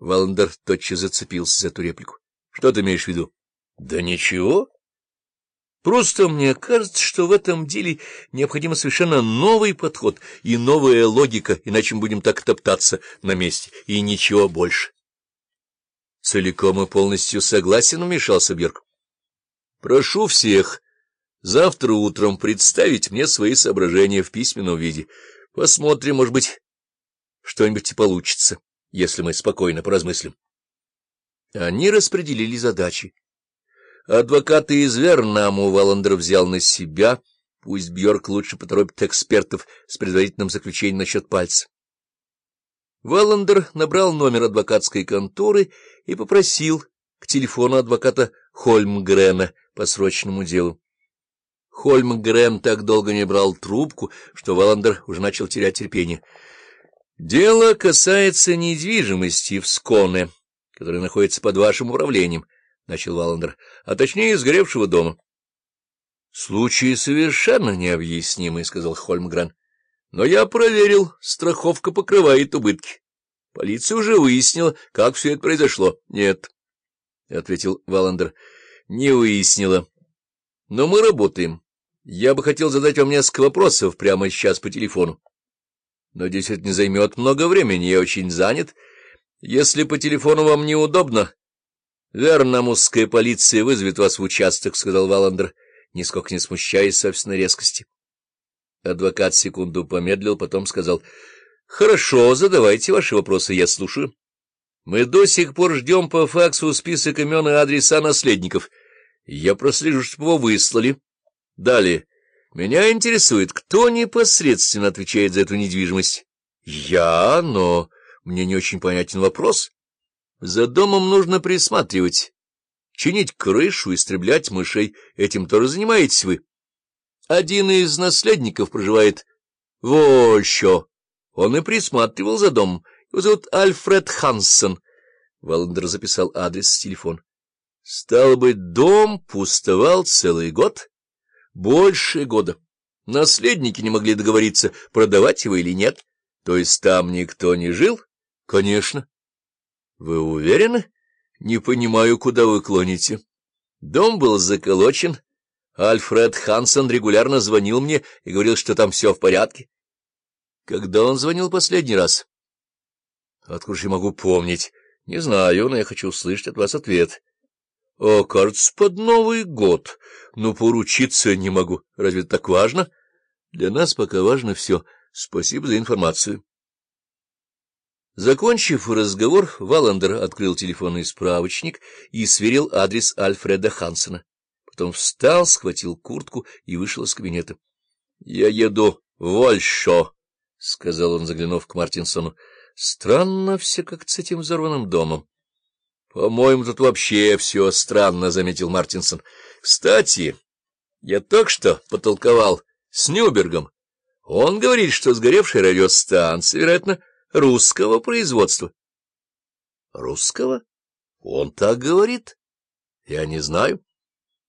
Валандер тотчас зацепился за эту реплику. — Что ты имеешь в виду? — Да ничего. Просто мне кажется, что в этом деле необходим совершенно новый подход и новая логика, иначе мы будем так топтаться на месте, и ничего больше. Целиком и полностью согласен, вмешался Бьерк. Прошу всех завтра утром представить мне свои соображения в письменном виде. Посмотрим, может быть, что-нибудь и получится, если мы спокойно поразмыслим. Они распределили задачи. Адвокаты из Вернаму Валандер взял на себя, пусть Бьорк лучше поторопит экспертов с предварительным заключением насчет пальца. Валандер набрал номер адвокатской конторы и попросил к телефону адвоката Хольмгрена по срочному делу. Хольмгрен так долго не брал трубку, что Валандер уже начал терять терпение. — Дело касается недвижимости в Сконе, которая находится под вашим управлением, —— начал Валандер, — а точнее сгоревшего дома. — Случай совершенно необъяснимый, — сказал Хольмгрен. — Но я проверил, страховка покрывает убытки. Полиция уже выяснила, как все это произошло. — Нет, — ответил Валандер, — не выяснила. Но мы работаем. Я бы хотел задать вам несколько вопросов прямо сейчас по телефону. Надеюсь, это не займет много времени, я очень занят. Если по телефону вам неудобно, — Вернамусская полиция вызовет вас в участок, — сказал Валандер, нисколько не смущаясь собственной резкости. Адвокат секунду помедлил, потом сказал, — Хорошо, задавайте ваши вопросы, я слушаю. Мы до сих пор ждем по факсу список имен и адреса наследников. Я прослежу, чтобы его выслали. Далее. Меня интересует, кто непосредственно отвечает за эту недвижимость? Я, но мне не очень понятен вопрос. За домом нужно присматривать, чинить крышу, истреблять мышей. Этим тоже занимаетесь вы. Один из наследников проживает в Ольщо. Он и присматривал за домом. Его зовут Альфред Хансен. Валандер записал адрес с телефон. Стало быть, дом пустовал целый год? Больше года. Наследники не могли договориться, продавать его или нет. То есть там никто не жил? Конечно. — Вы уверены? — Не понимаю, куда вы клоните. Дом был заколочен. Альфред Хансен регулярно звонил мне и говорил, что там все в порядке. — Когда он звонил последний раз? — Откуда же я могу помнить? Не знаю, но я хочу услышать от вас ответ. — О, кажется, под Новый год. Но поручиться не могу. Разве это так важно? Для нас пока важно все. Спасибо за информацию. Закончив разговор, Валандер открыл телефонный справочник и сверил адрес Альфреда Хансена. Потом встал, схватил куртку и вышел из кабинета. — Я еду в Ольшо, — сказал он, заглянув к Мартинсону. — Странно все как с этим взорванным домом. — По-моему, тут вообще все странно, — заметил Мартинсон. — Кстати, я только что потолковал с Нюбергом. Он говорит, что сгоревшая радиостанция, вероятно, русского производства. — Русского? Он так говорит? Я не знаю.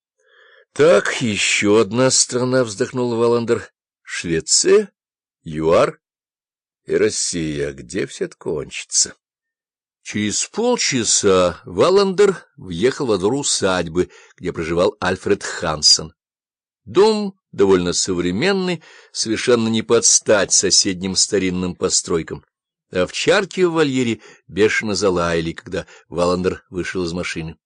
— Так, еще одна страна, — вздохнул Валандер. — Швеция, ЮАР и Россия. Где все это кончится? Через полчаса Валандер въехал во двор усадьбы, где проживал Альфред Хансен. Дом довольно современный, совершенно не под стать соседним старинным постройкам. Овчарки в вольере бешено залаяли, когда Валандер вышел из машины.